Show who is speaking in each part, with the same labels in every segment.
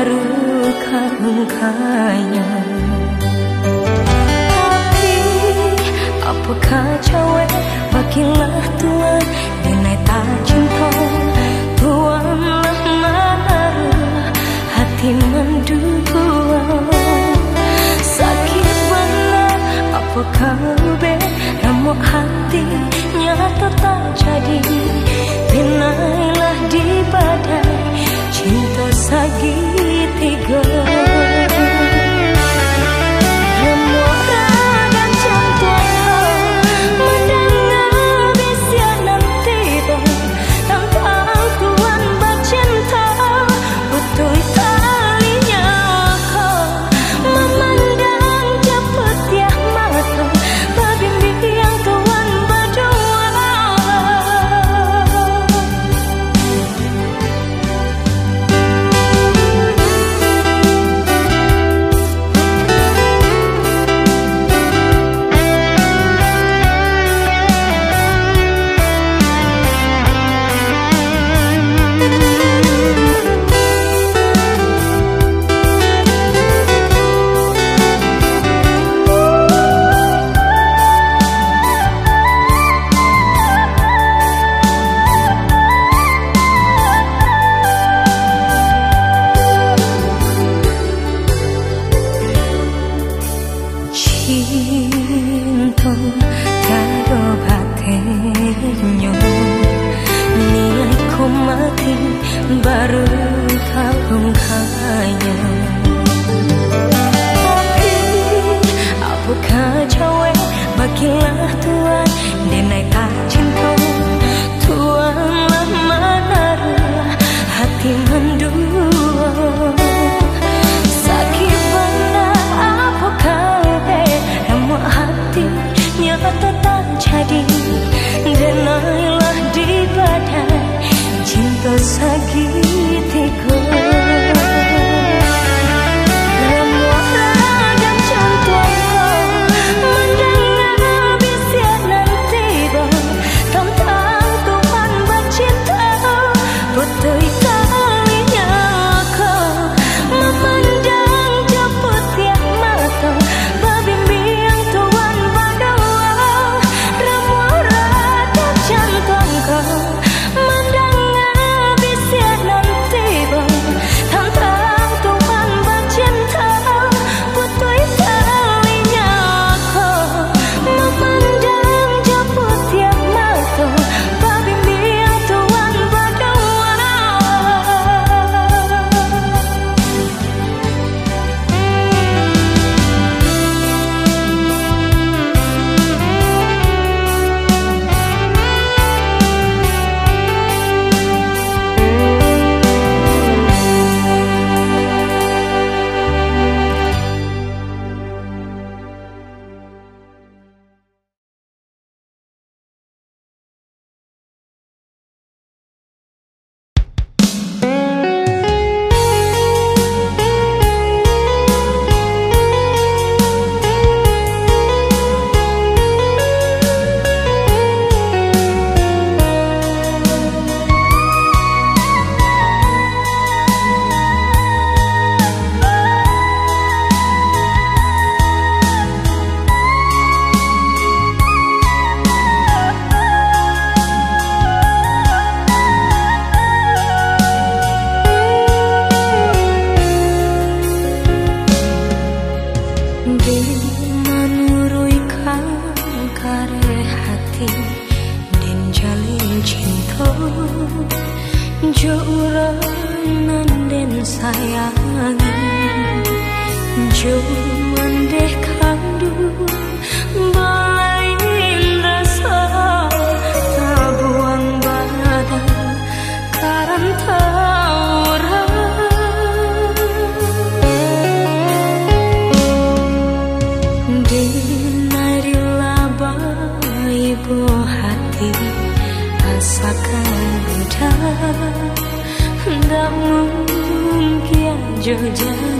Speaker 1: harukan mukanya. Tapi apakah cewek bagilah tuan Nenek tak cinta tuanlah marah Hati mendukung Sakit benar apakah be Namun hatinya tetap jadi? Pinailah di badai cinta sakit 一个。就这样。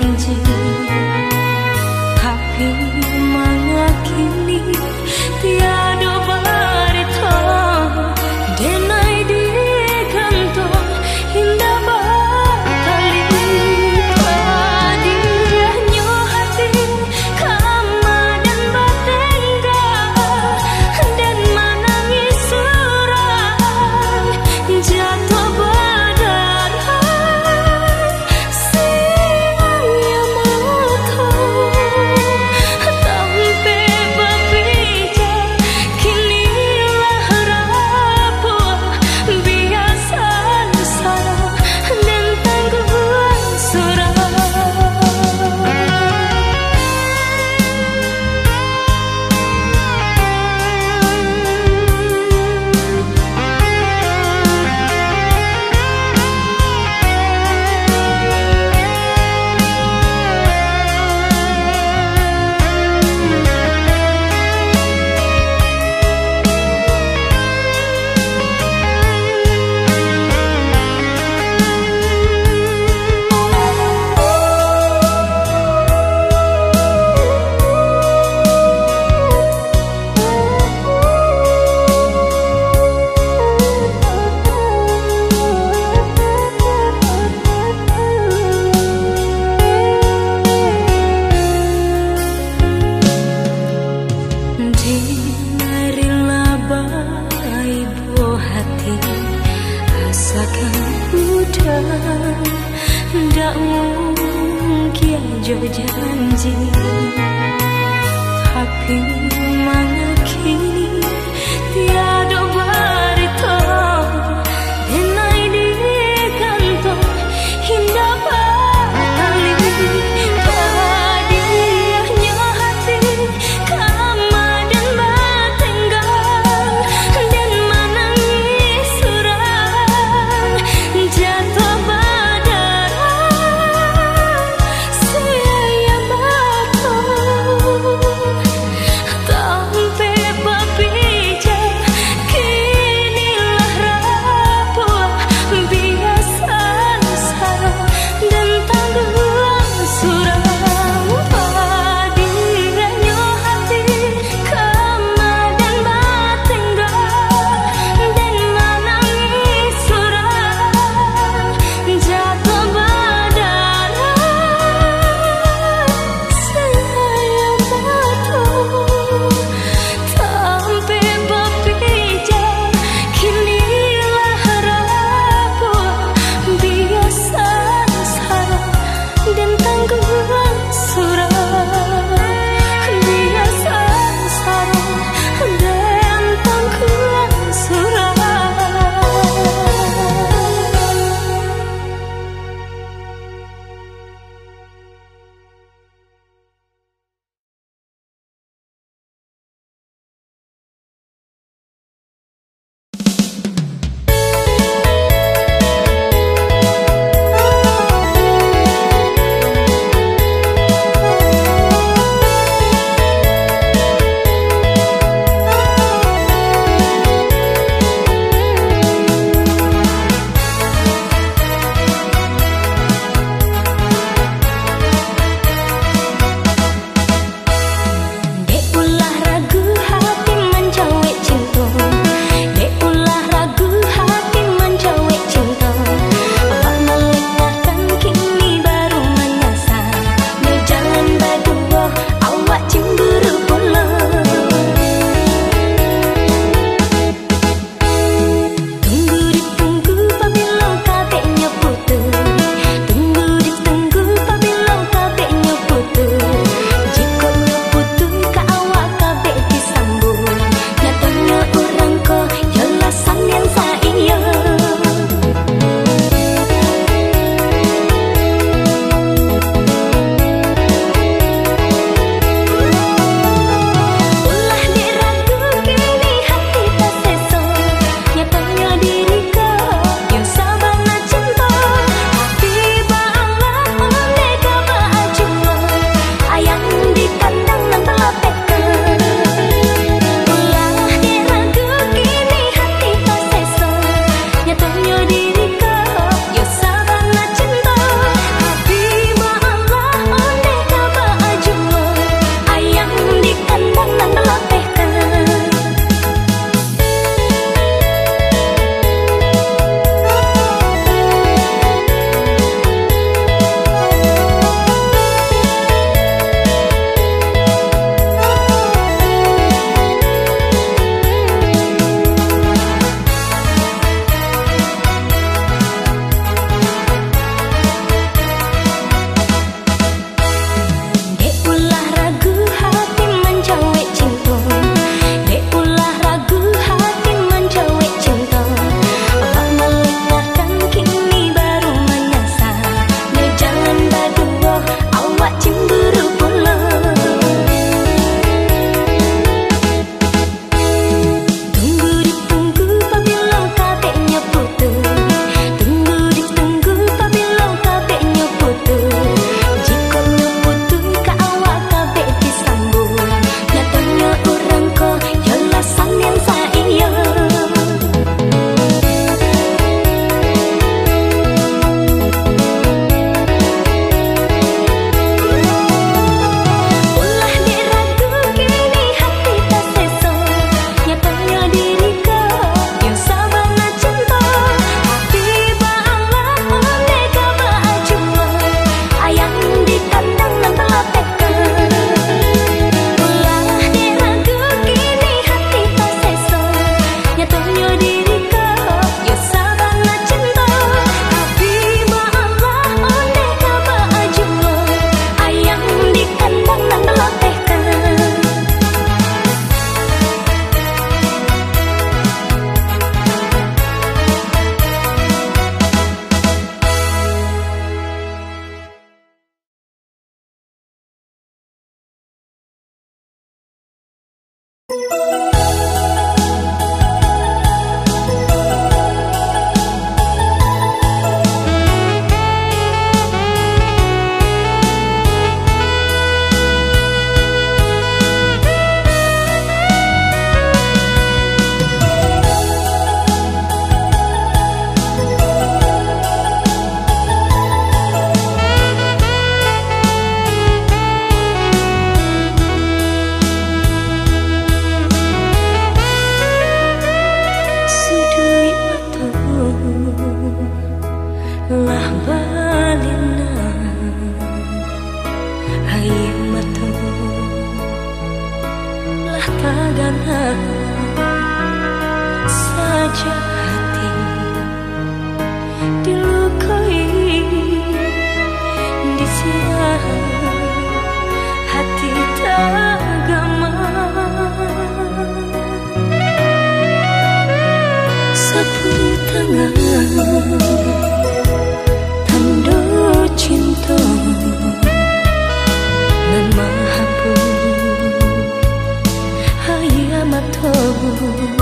Speaker 1: Cinta